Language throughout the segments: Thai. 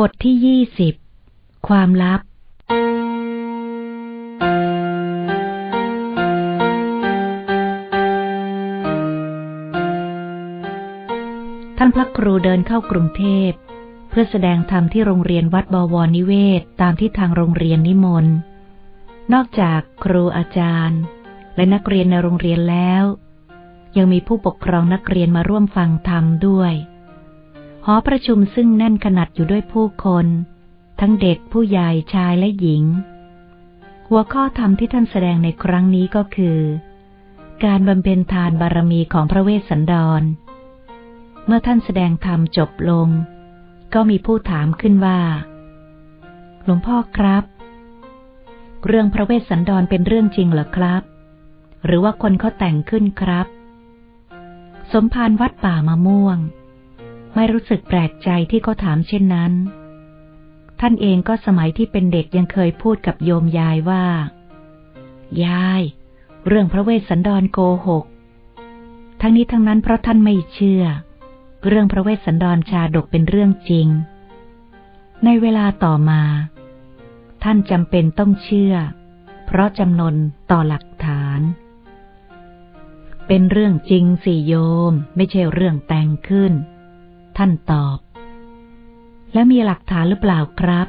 บทที่ยี่สิบ ความลับ ท่านพระครูเดินเข้ากรุงเทพ เพื่อแสดงธรรมที่โรงเรียนวัดบวรนิเวศ ตามที่ทางโรงเรียนนิมนต์ นอกจากครูอาจารย์ และนักเรียนในโรงเรียนแล้ว ยังมีผู้ปกครองนักเรียนมาร่วมฟังธรรมด้วย หอประชุมซึ่งแน่นขนาดอยู่ด้วยผู้คน ทั้งเด็กผู้ใหญ่ชายและหญิง หัวข้อธรรมที่ท่านแสดงในครั้งนี้ก็คือ การบำเพ็ญทานบารมีของพระเวสสันดร เมื่อท่านแสดงธรรมจบลง ก็มีผู้ถามขึ้นว่า หลวงพ่อครับ เรื่องพระเวสสันดรเป็นเรื่องจริงเหรอครับ หรือว่าคนเขาแต่งขึ้นครับ สมภารวัดป่ามะม่วง ไม่รู้สึกแปลกใจที่เขาถามเช่นนั้น ท่านเองก็สมัยที่เป็นเด็กยังเคยพูดกับโยมยายว่า ยาย เรื่องพระเวสสันดรโกหก ทั้งนี้ทั้งนั้นเพราะท่านไม่เชื่อ เรื่องพระเวสสันดรชาดกเป็นเรื่องจริง ในเวลาต่อมา ท่านจำเป็นต้องเชื่อ เพราะจำนนต่อหลักฐานเป็นเรื่องจริงสิโยม ไม่ใช่เรื่องแต่งขึ้น ท่านตอบ แล้วมีหลักฐานหรือเปล่าครับ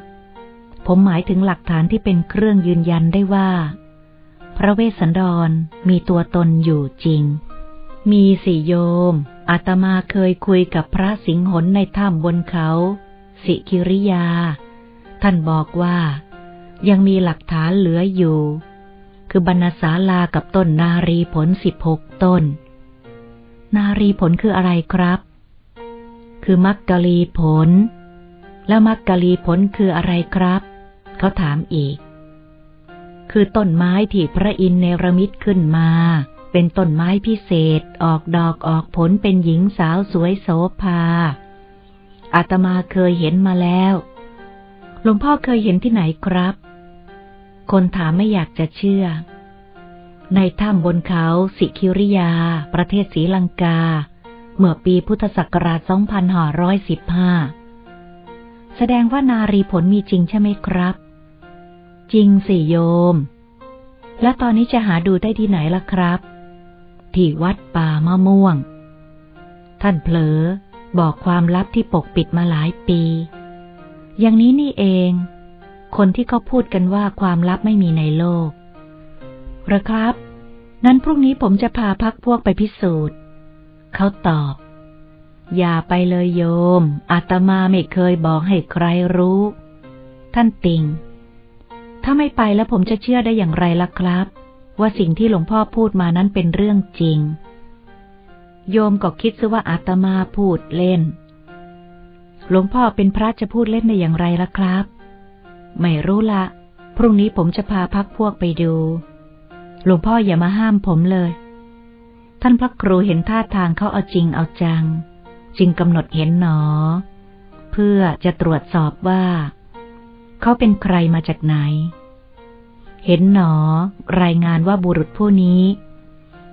ผมหมายถึงหลักฐานที่เป็นเครื่องยืนยันได้ว่า พระเวสสันดรมีตัวตนอยู่จริง มีสิโยมอาตมาเคยคุยกับพระสิงหนในถ้ำบนเขา สิคิริยา ท่านบอกว่ายังมีหลักฐานเหลืออยู่ คือบรรณศาลากับต้นนารีผลสิบหกต้น นารีผลคืออะไรครับ คือมักกะลีผล แล้วมักกะลีผลคืออะไรครับ เขาถามอีก คือต้นไม้ที่พระอินทร์เนรมิตขึ้นมา เป็นต้นไม้พิเศษ ออกดอกออกผลเป็นหญิงสาวสวยโสภา อาตมาเคยเห็นมาแล้ว หลวงพ่อเคยเห็นที่ไหนครับ คนถามไม่อยากจะเชื่อ ในถ้ำบนเขาสิคิริยา ประเทศศรีลังกา เมื่อปีพุทธศักราช 2515 แสดงว่านารีผลมีจริงใช่ไหมครับ จริงสิโยม และตอนนี้จะหาดูได้ที่ไหนล่ะครับ ที่วัดป่ามะม่วง ท่านเผลอบอกความลับที่ปกปิดมาหลายปี อย่างนี้นี่เอง คนที่เขาพูดกันว่าความลับไม่มีในโลกหรอครับ นั้นพรุ่งนี้ผมจะพาพักพวกไปพิสูจน์ เขาตอบ อย่าไปเลยโยม อาตมาไม่เคยบอกให้ใครรู้ ท่านติง ถ้าไม่ไปแล้วผมจะเชื่อได้อย่างไรล่ะครับ ว่าสิ่งที่หลวงพ่อพูดมานั้นเป็นเรื่องจริง โยมก็คิดซะว่าอาตมาพูดเล่น หลวงพ่อเป็นพระจะพูดเล่นได้อย่างไรล่ะครับ ไม่รู้ละพรุ่งนี้ผมจะพาพักพวกไปดู หลวงพ่ออย่ามาห้ามผมเลย ท่านพระครูเห็นท่าทางเขาเอาจริงเอาจัง จึงกำหนดเห็นหนอ เพื่อจะตรวจสอบว่า เขาเป็นใครมาจากไหน เห็นหนอ รายงานว่าบุรุษผู้นี้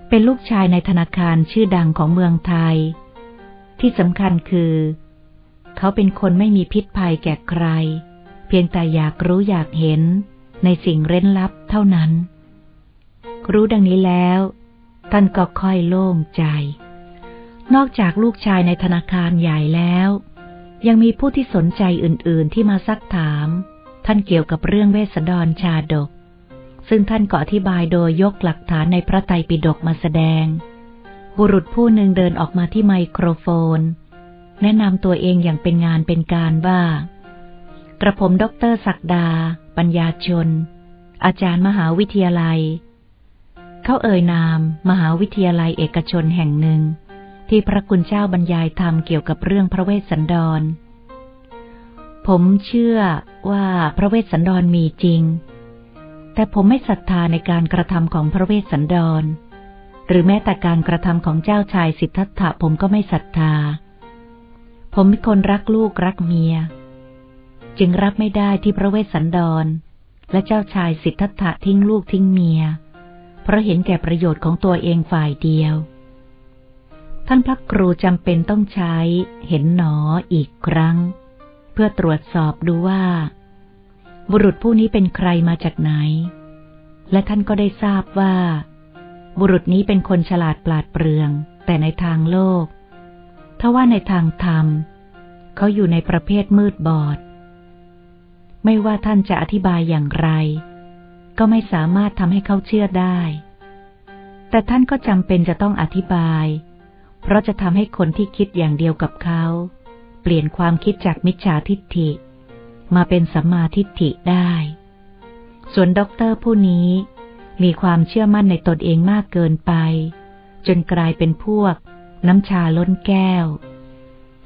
เป็นลูกชายในธนาคารชื่อดังของเมืองไทย ที่สำคัญคือ เขาเป็นคนไม่มีพิษภัยแก่ใคร เพียงแต่อยากรู้อยากเห็นในสิ่งเร้นลับเท่านั้น รู้ดังนี้แล้ว ท่านก็ค่อยโล่งใจ นอกจากลูกชายในธนาคารใหญ่แล้ว ยังมีผู้ที่สนใจอื่น ๆ ที่มาซักถาม ท่านเกี่ยวกับเรื่องเวสดรชาดก ซึ่งท่านก็อธิบายโดยยกหลักฐานในพระไตรปิฎกมาแสดง บุรุษผู้หนึ่งเดินออกมาที่ไมโครโฟน แนะนำตัวเองอย่างเป็นงานเป็นการว่ากระผมด็อกเตอร์ศักดา ปัญญาชน อาจารย์มหาวิทยาลัย เขาเอ่ยนาม มหาวิทยาลัยเอกชนแห่งหนึ่ง ที่พระคุณเจ้าบรรยายธรรมเกี่ยวกับเรื่องพระเวสสันดร ผมเชื่อว่าพระเวสสันดรมีจริง แต่ผมไม่ศรัทธาในการกระทำของพระเวสสันดร หรือแม้แต่การกระทำของเจ้าชายสิทธัตถะผมก็ไม่ศรัทธา ผมเป็นคนรักลูกรักเมีย จึงรับไม่ได้ที่พระเวสสันดร และเจ้าชายสิทธัตถะทิ้งลูกทิ้งเมีย เพราะเห็นแก่ประโยชน์ของตัวเองฝ่ายเดียว ท่านพระครูจำเป็นต้องใช้เห็นหนออีกครั้ง เพื่อตรวจสอบดูว่า บุรุษผู้นี้เป็นใครมาจากไหน และท่านก็ได้ทราบว่า บุรุษนี้เป็นคนฉลาดปราดเปรื่อง แต่ในทางโลกถ้าว่าในทางธรรม เขาอยู่ในประเภทมืดบอด ไม่ว่าท่านจะอธิบายอย่างไร ก็ไม่สามารถทำให้เขาเชื่อได้ แต่ท่านก็จำเป็นจะต้องอธิบาย เพราะจะทำให้คนที่คิดอย่างเดียวกับเขา เปลี่ยนความคิดจากมิจฉาทิฏฐิ มาเป็นสัมมาทิฏฐิได้ ส่วนด็อกเตอร์ผู้นี้มีความเชื่อมั่นในตนเองมากเกินไป จนกลายเป็นพวก น้ำชาล้นแก้ว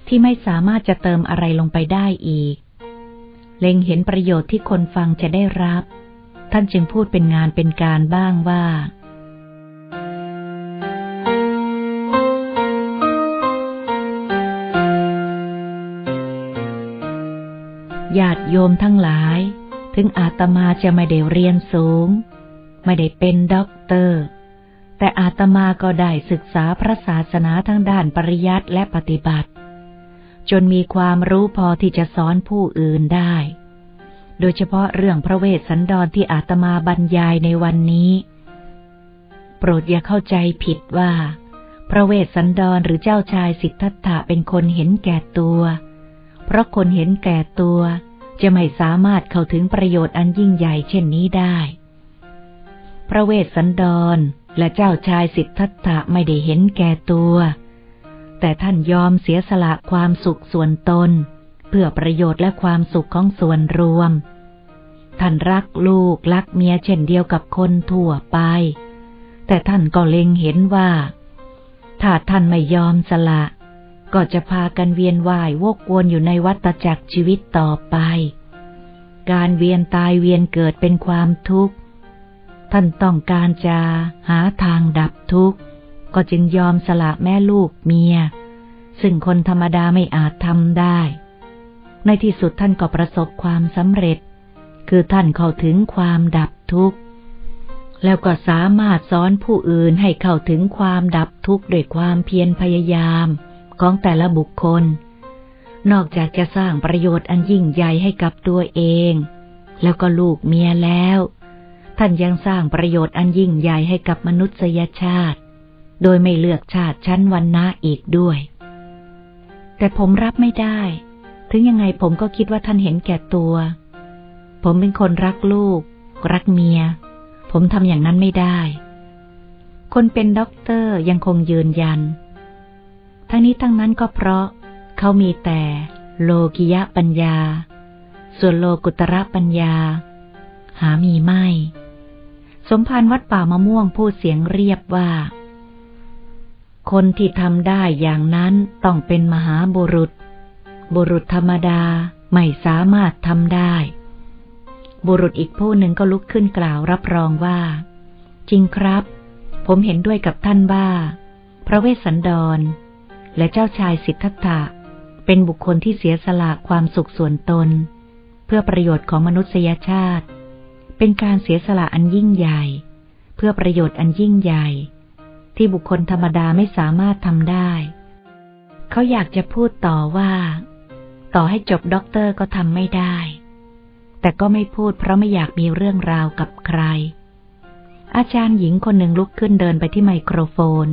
ที่ไม่สามารถจะเติมอะไรลงไปได้อีก เล็งเห็นประโยชน์ที่คนฟังจะได้รับ ท่านจึงพูดเป็นงานเป็นการบ้างว่า ญาติโยมทั้งหลาย ถึงอาตมาจะไม่ได้เรียนสูง ไม่ได้เป็นด็อกเตอร์ แต่อาตมาก็ได้ศึกษาพระศาสนาทั้งด้านปริยัติและปฏิบัติ จนมีความรู้พอที่จะสอนผู้อื่นได้ โดยเฉพาะเรื่องพระเวสสันดรที่อาตมาบรรยายในวันนี้ โปรดอย่าเข้าใจผิดว่า พระเวสสันดรหรือเจ้าชายสิทธัตถะเป็นคนเห็นแก่ตัว เพราะคนเห็นแก่ตัวจะไม่สามารถเข้าถึงประโยชน์อันยิ่งใหญ่เช่นนี้ได้ พระเวสสันดรและเจ้าชายสิทธัตถะไม่ได้เห็นแก่ตัว แต่ท่านยอมเสียสละความสุขส่วนตน เพื่อประโยชน์และความสุขของส่วนรวม ท่านรักลูกรักเมียเช่นเดียวกับคนทั่วไป แต่ท่านก็เล็งเห็นว่า ถ้าท่านไม่ยอมสละ ก็จะพากันเวียนว่ายวกวนอยู่ในวัฏจักรชีวิตต่อไป การเวียนตายเวียนเกิดเป็นความทุกข์ ท่านต้องการจะหาทางดับทุกข์ ก็จึงยอมสละแม่ลูกเมีย ซึ่งคนธรรมดาไม่อาจทำได้ ในที่สุดท่านก็ประสบความสำเร็จ คือท่านเข้าถึงความดับทุกข์ แล้วก็สามารถสอนผู้อื่นให้เข้าถึงความดับทุกข์ด้วยความเพียรพยายามของแต่ละบุคคล นอกจากจะสร้างประโยชน์อันยิ่งใหญ่ให้กับตัวเอง แล้วก็ลูกเมียแล้ว ท่านยังสร้างประโยชน์อันยิ่งใหญ่ให้กับมนุษยชาติ โดยไม่เลือกชาติชั้นวันนะอีกด้วย แต่ผมรับไม่ได้ ถึงยังไงผมก็คิดว่าท่านเห็นแก่ตัว ผมเป็นคนรักลูก รักเมีย ผมทำอย่างนั้นไม่ได้ คนเป็นด็อกเตอร์ยังคงยืนยัน ทั้งนี้ทั้งนั้นก็เพราะเขามีแต่โลกิยะปัญญา ส่วนโลกุตระปัญญา หามีไม่ สมภารวัดป่ามะม่วงพูดเสียงเรียบว่า คนที่ทำได้อย่างนั้นต้องเป็นมหาบุรุษ บุรุษธรรมดาไม่สามารถทำได้ บุรุษอีกผู้หนึ่งก็ลุกขึ้นกล่าวรับรองว่า จริงครับ ผมเห็นด้วยกับท่านว่า พระเวสสันดร และเจ้าชายสิทธัตถะเป็นบุคคลที่เสียสละความสุขส่วนตน เพื่อประโยชน์ของมนุษยชาติ เป็นการเสียสละอันยิ่งใหญ่ เพื่อประโยชน์อันยิ่งใหญ่ ที่บุคคลธรรมดาไม่สามารถทำได้ เขาอยากจะพูดต่อว่า ต่อให้จบด็อกเตอร์ก็ทำไม่ได้ แต่ก็ไม่พูดเพราะไม่อยากมีเรื่องราวกับใคร อาจารย์หญิงคนหนึ่งลุกขึ้นเดินไปที่ไมโครโฟน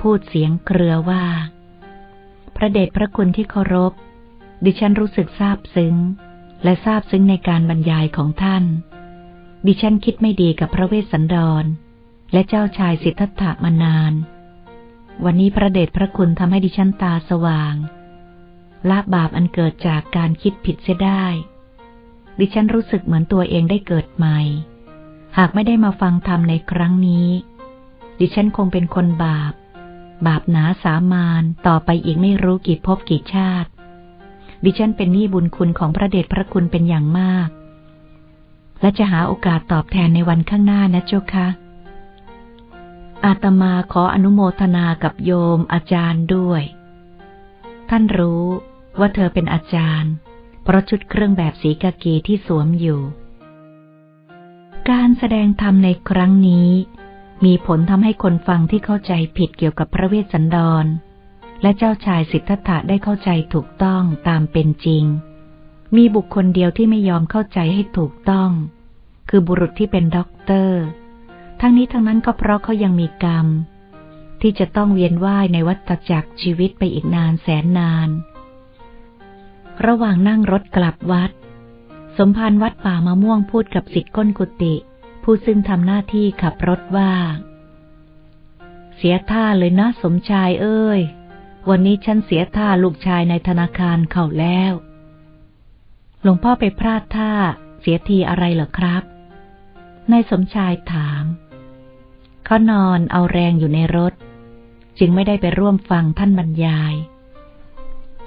พูดเสียงเครือว่า พระเดชพระคุณที่เคารพ ดิฉันรู้สึกซาบซึ้ง และซาบซึ้งในการบรรยายของท่าน ดิฉันคิดไม่ดีกับพระเวสสันดร และเจ้าชายสิทธัตถะมานาน วันนี้พระเดชพระคุณทำให้ดิฉันตาสว่าง ละบาปอันเกิดจากการคิดผิดเสียได้ ดิฉันรู้สึกเหมือนตัวเองได้เกิดใหม่ หากไม่ได้มาฟังธรรมในครั้งนี้ ดิฉันคงเป็นคนบาป บาปหนาสามานต่อไปอีกไม่รู้กี่ภพกี่ชาติ ดิฉันเป็นหนี้บุญคุณของพระเดชพระคุณเป็นอย่างมาก และจะหาโอกาสตอบแทนในวันข้างหน้านะเจ้าค่ะอาตมาขออนุโมทนากับโยมอาจารย์ด้วย ท่านรู้ ว่าเธอเป็นอาจารย์ เพราะชุดเครื่องแบบสีกากีที่สวมอยู่ การแสดงธรรมในครั้งนี้ มีผลทำให้คนฟังที่เข้าใจผิดเกี่ยวกับพระเวสสันดร และเจ้าชายสิทธัตถะได้เข้าใจถูกต้องตามเป็นจริง มีบุคคลเดียวที่ไม่ยอมเข้าใจให้ถูกต้อง คือบุรุษที่เป็นด็อกเตอร์ ทั้งนี้ทั้งนั้นก็เพราะเขายังมีกรรมที่จะต้องเวียนว่ายในวัฏจักรชีวิตไปอีกนานแสนนาน ระหว่างนั่งรถกลับวัด สมภารวัดป่ามะม่วงพูดกับสิทธิ์ก้นกุฏิผู้ซึ่งทำหน้าที่ขับรถว่า เสียท่าเลยนะสมชายเอ้ย วันนี้ฉันเสียท่าลูกชายในธนาคารเขาแล้ว หลวงพ่อไปพลาดท่าเสียทีอะไรเหรอครับนายสมชายถาม เขานอนเอาแรงอยู่ในรถ จึงไม่ได้ไปร่วมฟังท่านบรรยาย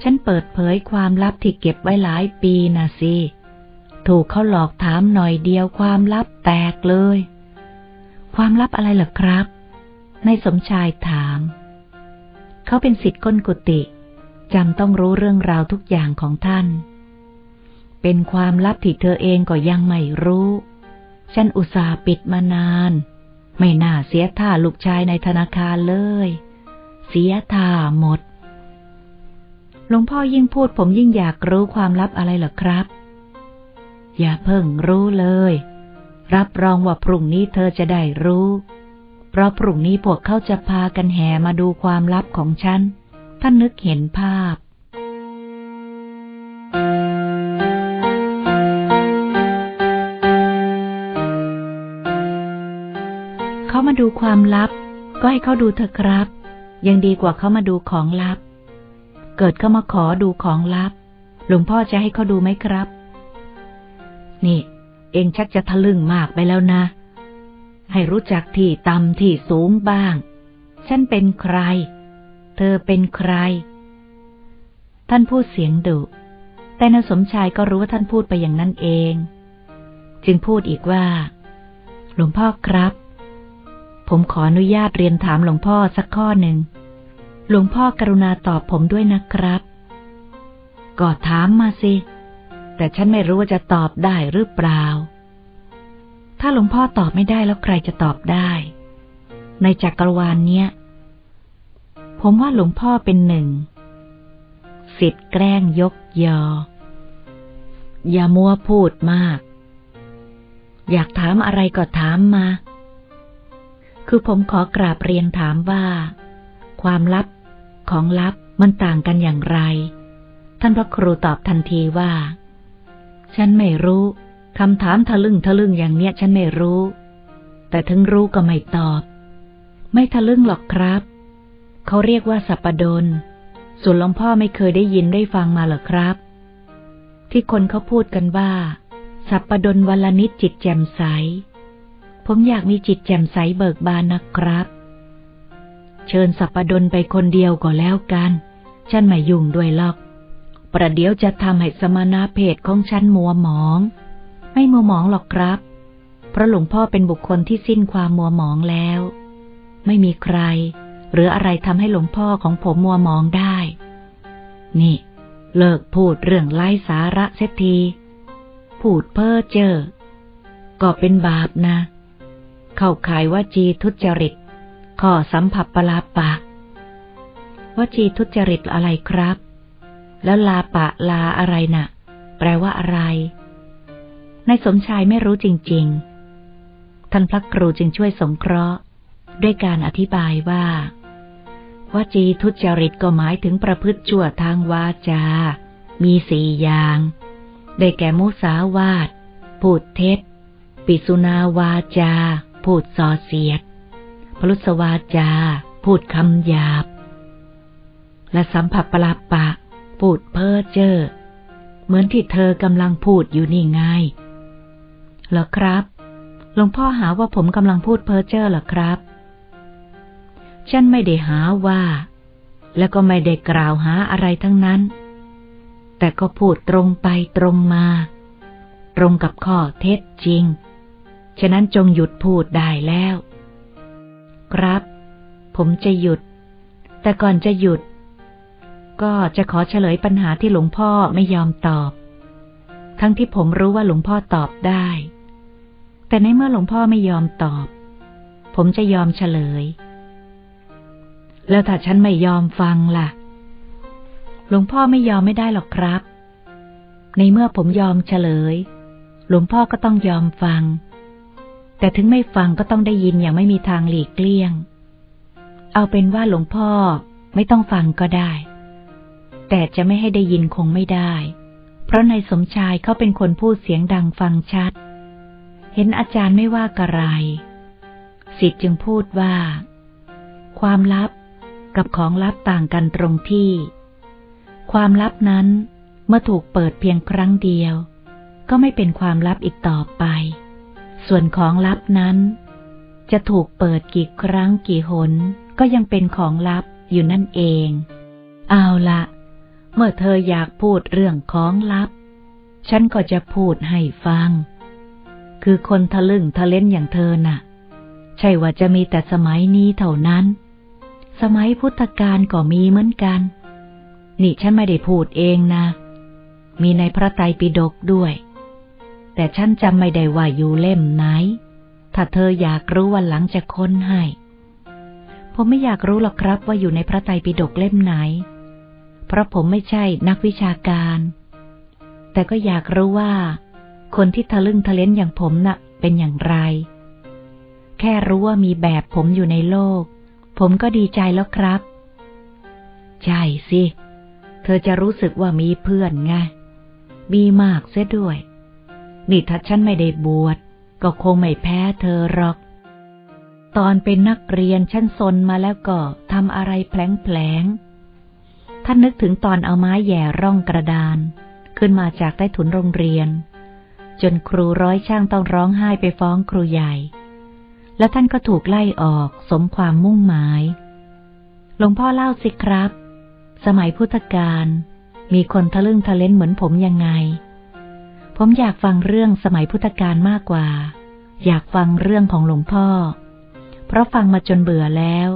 ฉันเปิดเผยความลับที่เก็บไว้หลายปีนะสิ ถูกเขาหลอกถามหน่อยเดียวความลับแตกเลย ความลับอะไรเหรอครับ นายสมชายถาม เขาเป็นสิทธิ์ก้นกุฏิจำต้องรู้เรื่องราวทุกอย่างของท่าน เป็นความลับที่เธอเองก็ยังไม่รู้ ฉันอุตส่าห์ปิดมานาน ไม่น่าเสียท่าลูกชายในธนาคารเลย เสียท่าหมด หลวงพ่อยิ่งพูดผมยิ่งอยากรู้ความลับอะไรเหรอครับ อย่าเพิ่งรู้เลย รับรองว่าพรุ่งนี้เธอจะได้รู้ เพราะพรุ่งนี้พวกเขาจะพากันแห่มาดูความลับของฉัน ท่านนึกเห็นภาพเขามาดูความลับ ก็ให้เขาดูเถอะครับ ยังดีกว่าเขามาดูของลับ เกิดเขามาขอดูของลับ หลวงพ่อจะให้เขาดูไหมครับ นี่ เองชักจะทะลึ่งมากไปแล้วนะ ให้รู้จักที่ต่ำที่สูงบ้าง ฉันเป็นใคร เธอเป็นใคร ท่านพูดเสียงดุ แต่นสมชายก็รู้ว่าท่านพูดไปอย่างนั้นเอง จึงพูดอีกว่า หลวงพ่อครับ ผมขออนุญาตเรียนถามหลวงพ่อสักข้อหนึ่ง หลวงพ่อกรุณาตอบผมด้วยนะครับ ก็ถามมาสิ แต่ฉันไม่รู้ว่าจะตอบได้หรือเปล่า ถ้าหลวงพ่อตอบไม่ได้แล้วใครจะตอบได้ ในจักรวาลเนี้ย ผมว่าหลวงพ่อเป็นหนึ่ง สิทธิ์แกล้งยกยอ อย่ามัวพูดมาก อยากถามอะไรก็ถามมา คือผมขอกราบเรียนถามว่าความลับ ของลับมันต่างกันอย่างไร ท่านพระครูตอบทันทีว่า ฉันไม่รู้คำถามทะลึ่งทะลึ่งอย่างเนี้ยฉันไม่รู้ แต่ถึงรู้ก็ไม่ตอบ ไม่ทะลึ่งหรอกครับ เขาเรียกว่าสัปปดนส่วนหลวงพ่อไม่เคยได้ยินได้ฟังมาหรอครับ ที่คนเขาพูดกันว่า สัปปดนวันละนิดจิตแจ่มใส ผมอยากมีจิตแจ่มใสเบิกบานนะครับ เชิญสัปปดนไปคนเดียวก็แล้วกัน ฉันไม่ยุ่งด้วยหรอก ประเดี๋ยวจะทำให้สมณะเพศของฉันมัวหมอง ไม่มัวหมองหรอกครับ เพราะหลวงพ่อเป็นบุคคลที่สิ้นความมัวหมองแล้ว ไม่มีใคร หรืออะไรทำให้หลวงพ่อของผมมัวหมองได้ นี่ เลิกพูดเรื่องไร้สาระเสียทีพูดเพ้อเจ้อก็เป็นบาปนะ เข้าขายว่าจีทุจริต ข้อสัมผัสปลาปะวจีทุจริตอะไรครับ แล้วลาปะลาอะไรนะ่ะ แปลว่าอะไรนายสมชายไม่รู้จริง ๆ ท่านพระครูจึงช่วยสงเคราะห์ ด้วยการอธิบายว่าวจีทุจริตก็หมายถึงประพฤติชั่วทางวาจา มีสี่อย่าง ได้แก่มุสาวาท พูดเท็จ ปิสุนาวาจา พูดส่อเสียด พลุสวาจา พูดคำหยาบ และสัมผัสปลาปะ พูดเพ้อเจ้อเหมือนที่เธอกำลังพูดอยู่นี่ไงเหรอครับ หลวงพ่อหาว่าผมกำลังพูดเพ้อเจ้อเหรอครับ ฉันไม่ได้หาว่า แล้วก็ไม่ได้กล่าวหาอะไรทั้งนั้น แต่ก็พูดตรงไปตรงมา ตรงกับข้อเท็จจริง ฉะนั้นจงหยุดพูดได้แล้ว ครับ ผมจะหยุด แต่ก่อนจะหยุด ก็จะขอเฉลยปัญหาที่หลวงพ่อไม่ยอมตอบ ทั้งที่ผมรู้ว่าหลวงพ่อตอบได้ แต่ในเมื่อหลวงพ่อไม่ยอมตอบ ผมจะยอมเฉลย แล้วถ้าฉันไม่ยอมฟังล่ะ หลวงพ่อไม่ยอมไม่ได้หรอกครับ ในเมื่อผมยอมเฉลย หลวงพ่อก็ต้องยอมฟัง แต่ถึงไม่ฟังก็ต้องได้ยินอย่างไม่มีทางหลีกเลี่ยง เอาเป็นว่าหลวงพ่อไม่ต้องฟังก็ได้ แต่จะไม่ให้ได้ยินคงไม่ได้ เพราะนายสมชายเขาเป็นคนพูดเสียงดังฟังชัด เห็นอาจารย์ไม่ว่ากระไรสิทธิ์จึงพูดว่า ความลับกับของลับต่างกันตรงที่ ความลับนั้นเมื่อถูกเปิดเพียงครั้งเดียว ก็ไม่เป็นความลับอีกต่อไป ส่วนของลับนั้น จะถูกเปิดกี่ครั้งกี่หน ก็ยังเป็นของลับอยู่นั่นเอง เอาละเมื่อเธออยากพูดเรื่องของลับ ฉันก็จะพูดให้ฟัง คือคนทะลึ่งทะเล่นอย่างเธอน่ะ ใช่ว่าจะมีแต่สมัยนี้เท่านั้น สมัยพุทธกาลก็มีเหมือนกัน นี่ฉันไม่ได้พูดเองนะ มีในพระไตรปิฎกด้วย แต่ฉันจำไม่ได้ว่าอยู่เล่มไหน ถ้าเธออยากรู้วันหลังจะค้นให้ ผมไม่อยากรู้หรอกครับว่าอยู่ในพระไตรปิฎกเล่มไหน เพราะผมไม่ใช่นักวิชาการ แต่ก็อยากรู้ว่า คนที่ทะลึ่งทะเลนอย่างผมน่ะ เป็นอย่างไร แค่รู้ว่ามีแบบผมอยู่ในโลก ผมก็ดีใจแล้วครับ ใช่สิ เธอจะรู้สึกว่ามีเพื่อนไง มีมากเสียด้วย นี่ถ้าฉันไม่ได้บวชก็คงไม่แพ้เธอหรอก ตอนเป็นนักเรียนฉันซนมาแล้วก็ทำอะไรแผลงๆท่านนึกถึงตอนเอาไม้แย่ร่องกระดาน ขึ้นมาจากใต้ถุนโรงเรียน จนครูร้อยช่างต้องร้องไห้ไปฟ้องครูใหญ่ แล้วท่านก็ถูกไล่ออกสมความมุ่งหมาย หลวงพ่อเล่าสิครับ สมัยพุทธกาลมีคนทะลึ่งทะเลนเหมือนผมยังไง ผมอยากฟังเรื่องสมัยพุทธกาลมากกว่า อยากฟังเรื่องของหลวงพ่อ เพราะฟังมาจนเบื่อแล้ว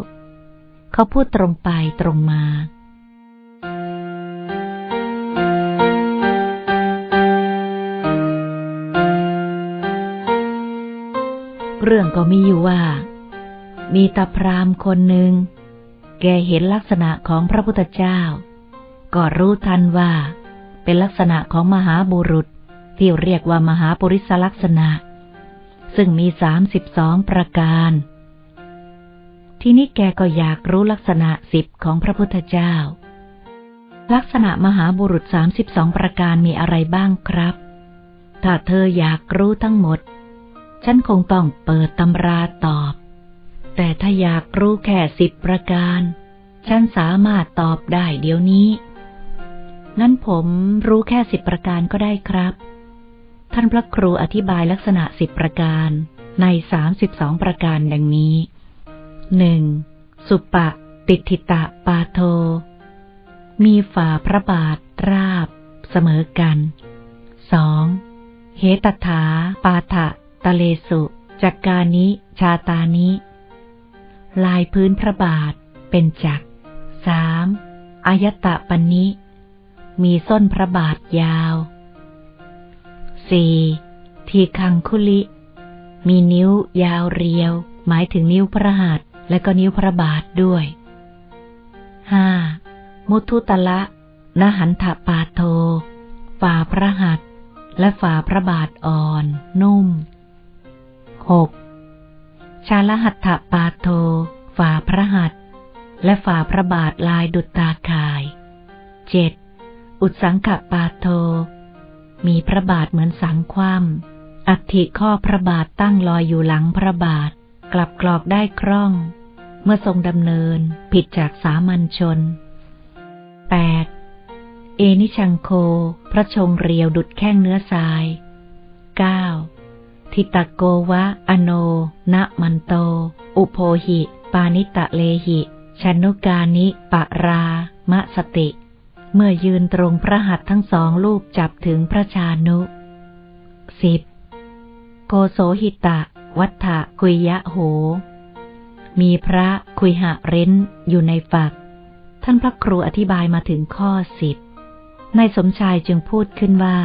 เขาพูดตรงไปตรงมาเรื่องก็มีอยู่ว่า มีตาพรามคนหนึ่ง แกเห็นลักษณะของพระพุทธเจ้า ก็รู้ทันว่า เป็นลักษณะของมหาบุรุษ ที่เรียกว่ามหาปุริสลักษณะ ซึ่งมีสามสิบสองประการ ทีนี้แกก็อยากรู้ลักษณะสิบของพระพุทธเจ้า ลักษณะมหาบุรุษสามสิบสองประการมีอะไรบ้างครับ ถ้าเธออยากรู้ทั้งหมด ฉันคงต้องเปิดตำราตอบ แต่ถ้าอยากรู้แค่สิบประการ ฉันสามารถตอบได้เดี๋ยวนี้งั้นผมรู้แค่สิบประการก็ได้ครับ ท่านพระครูอธิบายลักษณะสิบประการในสามสิบสองประการดังนี้หนึ่งสุปะ ติทิตะปาโท มีฝ่าพระบาท ราบ เสมอกันสองเหตถา ปาทะตะเลสุจักกานิชาตานิ ลายพื้นพระบาท เป็นจักสามอายตะปันนิ มีส้นพระบาทยาว สี่ทีคังคุลิ มีนิ้วยาวเรียว หมายถึงนิ้วพระหัตถ์และก็นิ้วพระบาทด้วยห้ามุทุตละนหันถปาโท ฝ่าพระหัตถ์และฝ่าพระบาทอ่อน นุ่มหกชาลหัตถปาโท ฝ่าพระหัตถ์และฝ่าพระบาทลายดุจตาข่ายเจ็ดอุดสังขปาโท มีพระบาทเหมือนสังคว่ำอัฐิข้อพระบาทตั้งลอยอยู่หลังพระบาท กลับกรอกได้คล่อง เมื่อทรงดำเนินผิดจากสามัญชน 8. เอนิชังโค พระชงเรียวดุดแข้งเนื้อทราย 9. ทิตะโกวะ อโน นะมันโต อุโพหิ ปานิตะเลหิ ชนุกานิ ปะรา มะสติ เมื่อยืนตรงพระหัตถ์ทั้งสองลูกจับถึงพระชานุสิบโกโสหิตะ วัฏฐะคุยยะโห มีพระคุยหะเร้นอยู่ในฝัก ท่านพระครูอธิบายมาถึงข้อสิบนายสมชายจึงพูดขึ้นว่า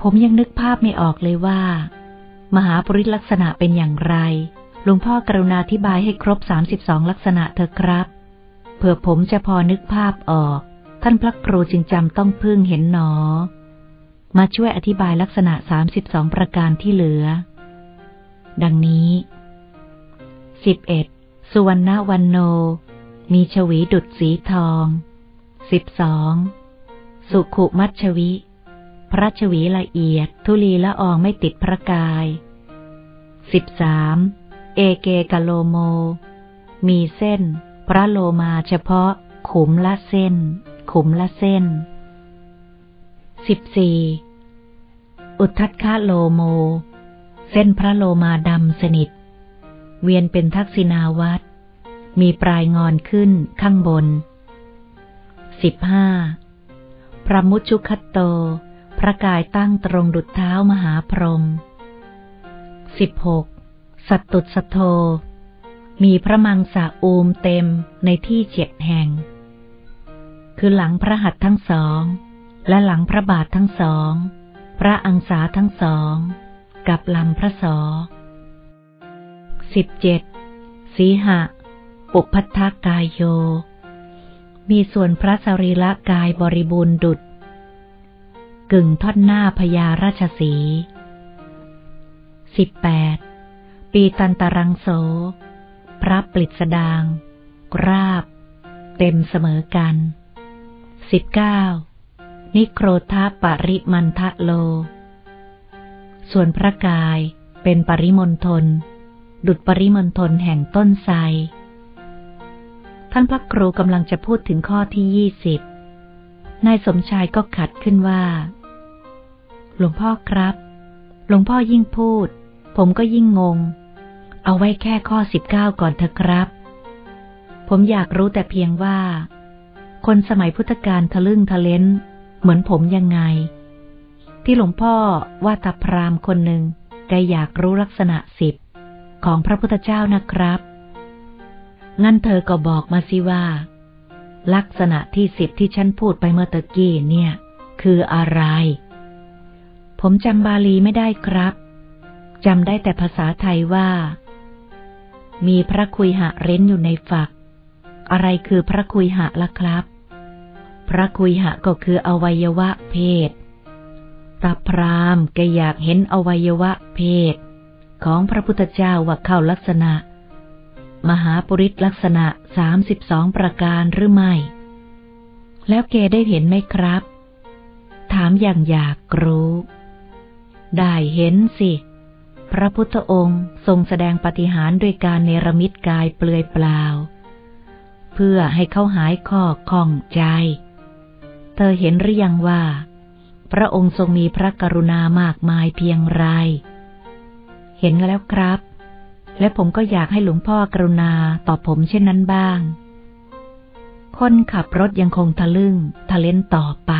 ผมยังนึกภาพไม่ออกเลยว่า มหาปริลักษณะเป็นอย่างไรหลวงพ่อกรุณาอธิบายให้ครบสามสิบสองลักษณะเถอะครับ เผื่อผมจะพอนึกภาพออก ท่านพระครูจึงจำต้องพึ่งเห็นหนอ มาช่วยอธิบายลักษณะ32ประการที่เหลือ ดังนี้ 11. สุวรรณวันโน มีชวีดุดสีทอง 12. สุขุมัจฉวี พระฉวีละเอียด ธุลีละอองไม่ติดพระกาย 13. เอเกกโลโม มีเส้น พระโลมาเฉพาะขุมละเส้น ขุมละเส้น 14. อุทธัคคโลโม เส้นพระโลมาดำสนิท เวียนเป็นทักษิณาวัตมีปลายงอนขึ้นข้างบน 15. พระมุชุคัตโต พระกายตั้งตรงดุดเท้ามหาพรหม 16. สัตตุสโท มีพระมังสะอูมเต็มในที่เจ็ดแห่ง คือหลังพระหัตถ์ทั้งสอง และหลังพระบาททั้งสอง พระอังสาทั้งสอง กับลำพระสอสิบเจ็ดสีหะ ปุพัทธกายโย มีส่วนพระสรีละกายบริบูรณ์ดุดกึ่งท่อนหน้าพญาราชสีสิบแปดปีตันตรังโส พระปลิดสดาง ราบ เต็มเสมอกัน สิบเก้านิโครธาปริมันทะโล ส่วนพระกายเป็นปริมณฑลดุดปริมณฑลแห่งต้นไทร ท่านพระครูกำลังจะพูดถึงข้อที่ยี่สิบนายสมชายก็ขัดขึ้นว่า หลวงพ่อครับ หลวงพ่อยิ่งพูด ผมก็ยิ่งงง เอาไว้แค่ข้อสิบเก้าก่อนเถอะครับ ผมอยากรู้แต่เพียงว่า คนสมัยพุทธกาลทะลึ่งทะเลนเหมือนผมยังไง ที่หลวงพ่อว่าตาพรามคนหนึ่งแกอยากรู้ลักษณะสิบของพระพุทธเจ้านะครับ งั้นเธอก็บอกมาสิว่า ลักษณะที่สิบที่ฉันพูดไปเมื่อตะกี้เนี่ย คืออะไร ผมจำบาลีไม่ได้ครับจำได้แต่ภาษาไทยว่า มีพระคุยหะเร้นอยู่ในฝัก อะไรคือพระคุยหะล่ะครับ พระคุยหะก็คืออวัยวะเพศ ตาพรามแกอยากเห็นอวัยวะเพศ ของพระพุทธเจ้าว่าเข้าลักษณะ มหาปุริสลักษณะสามสิบสองประการหรือไม่ แล้วแกได้เห็นไหมครับ ถามอย่างอยากรู้ ได้เห็นสิพระพุทธองค์ทรงแสดงปฏิหารด้วยการเนรมิตกายเปลือยเปล่า เพื่อให้เขาหายข้อข้องใจ เธอเห็นหรือยังว่า พระองค์ทรงมีพระกรุณามากมายเพียงไร เห็นแล้วครับ และผมก็อยากให้หลวงพ่อกรุณาต่อผมเช่นนั้นบ้าง คนขับรถยังคงทะลึ่งทะเลนต่อไป